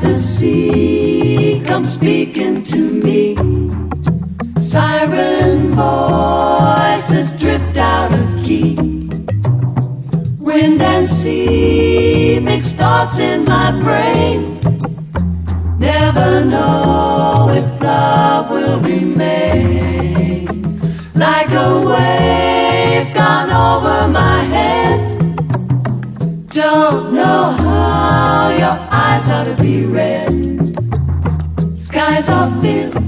the sea comes speaking to me. Siren voices drift out of key. Wind and sea mix thoughts in my brain. Never know if love will remain like a wave gone over my head. ought to be. Skies are filled.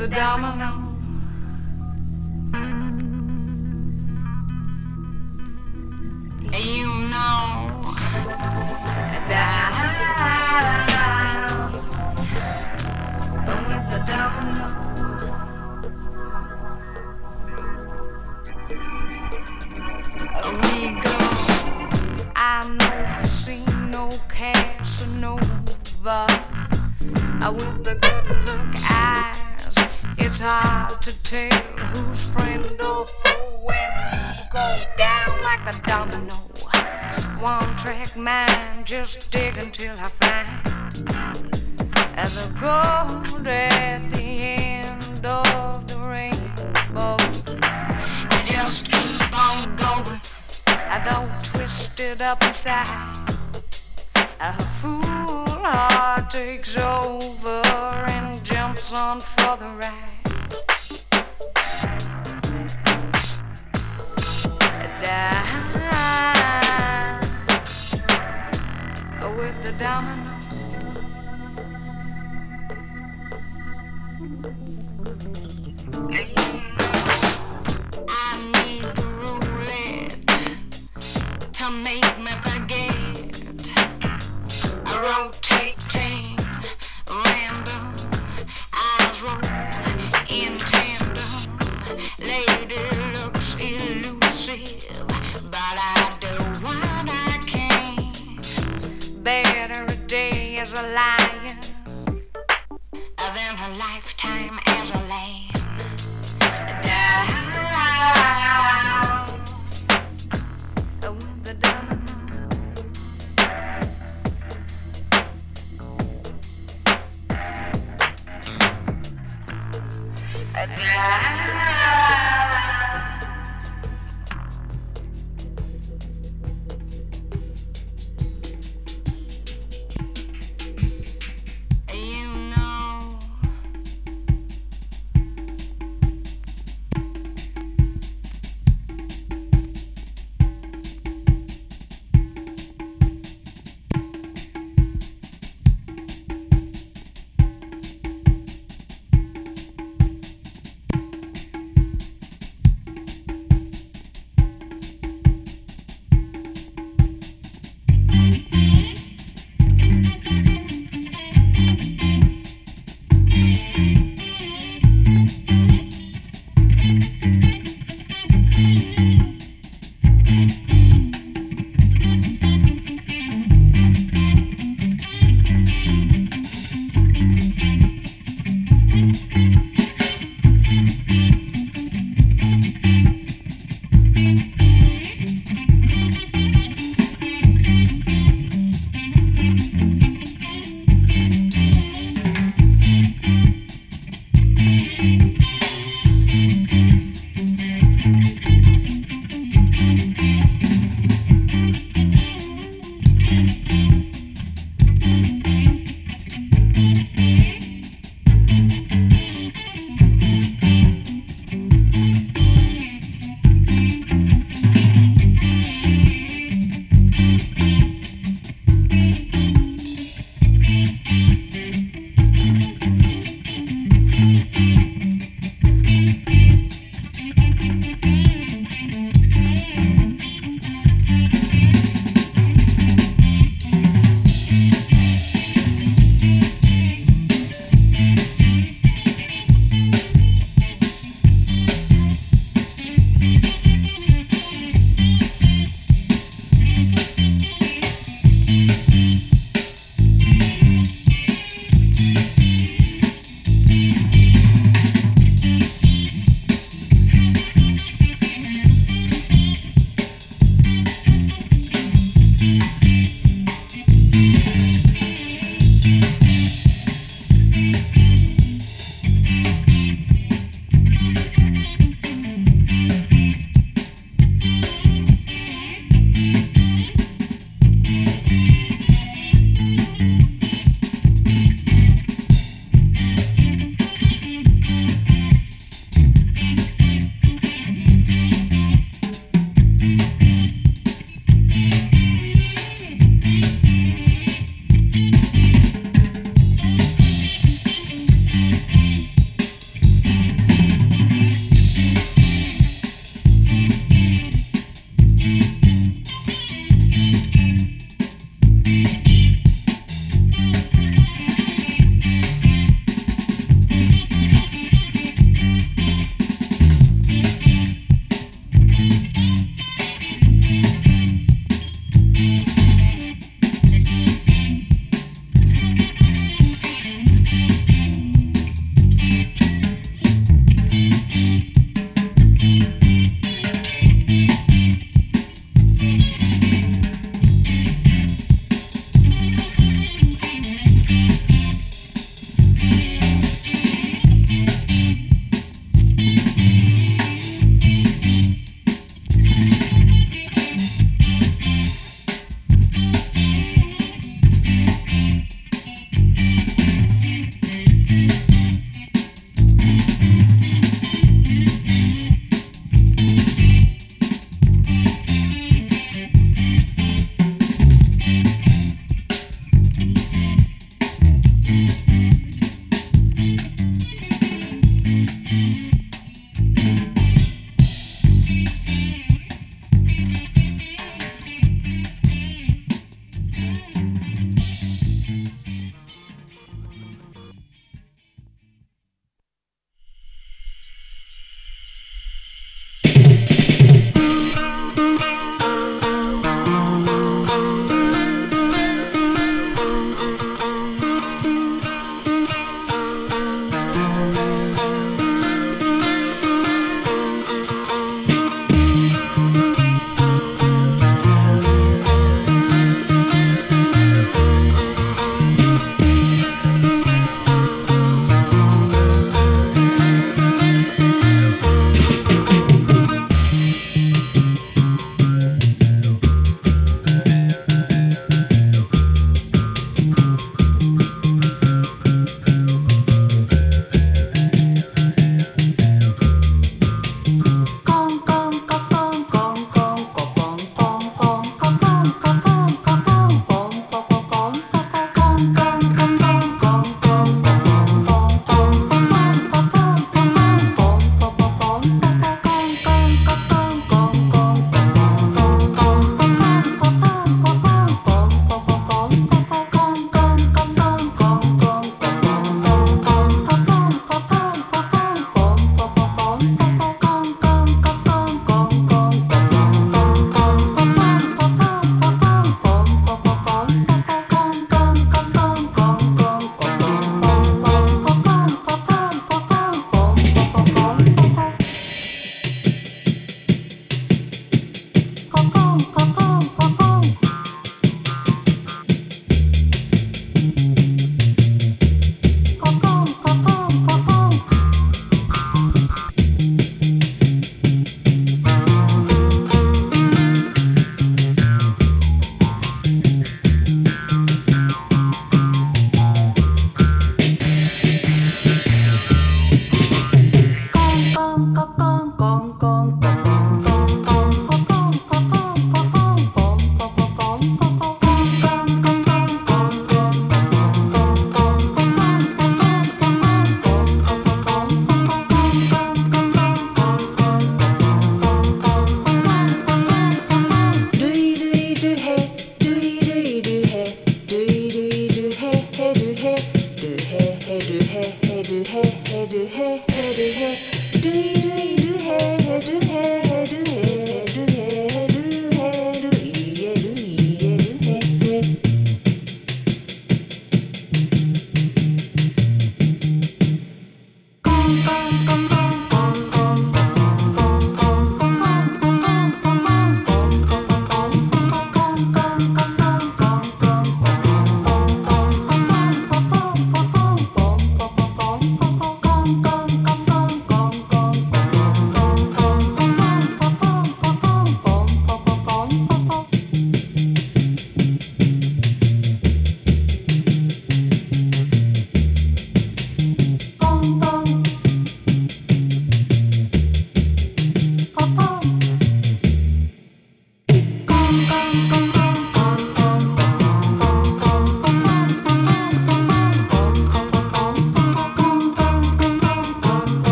the domino. You know that with the domino. We go. I know casino, Casanova. Uh, with the good it's hard to tell who's friend or foe when you go down like a domino. One track mind, just dig until I find the gold at the end of the rainbow. I just keep on going, though twisted up inside. A fool heart takes over and jumps on for the ride. With the domino. I need the roulette to make me forget. Random, roll in tandem. As a lion than a lifetime as a lamb. Down with the domino.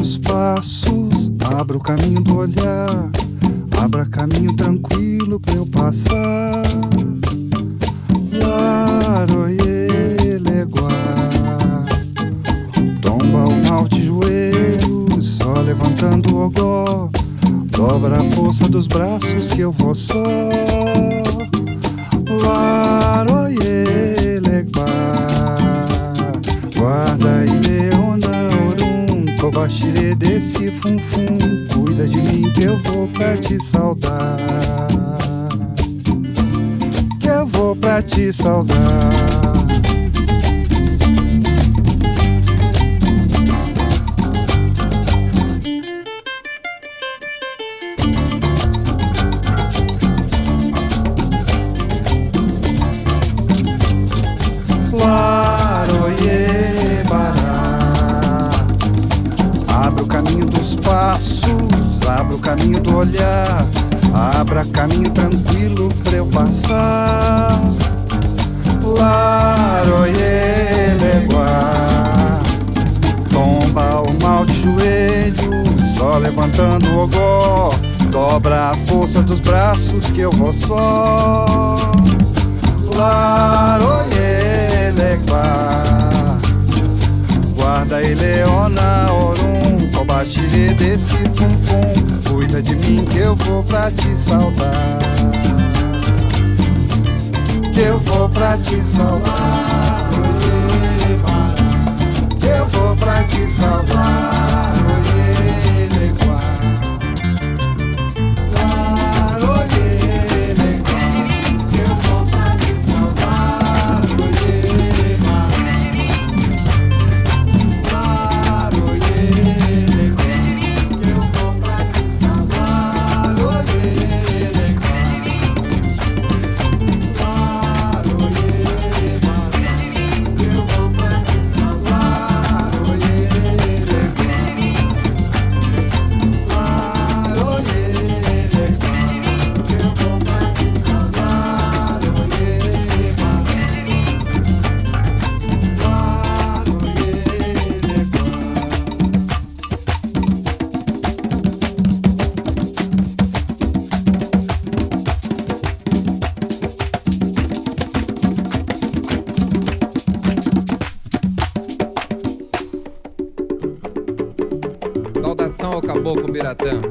dos passos, abra o caminho do olhar, abra caminho tranquilo pra eu passar. Laroie, leguá. Tomba o mal de joelhos, só levantando o ogó. Dobra a força dos braços que eu vou só. Laroie, cobaxire desse funfum. Cuida de mim que eu vou pra te saudar. Que eu vou pra te saudar. Caminho tranquilo pra eu passar. Laroie, leguá. Tomba o mal de joelho, só levantando o ogó. Dobra a força dos braços que eu vou só. Laroie, leguá. Guarda e leona, orum, cobaxire desse funfum. Cuida de mim que eu vou pra te saudar. Que eu vou pra te bará. Que eu vou pra te saudar. caramba.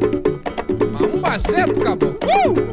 Mas um baceto, acabou. Uh!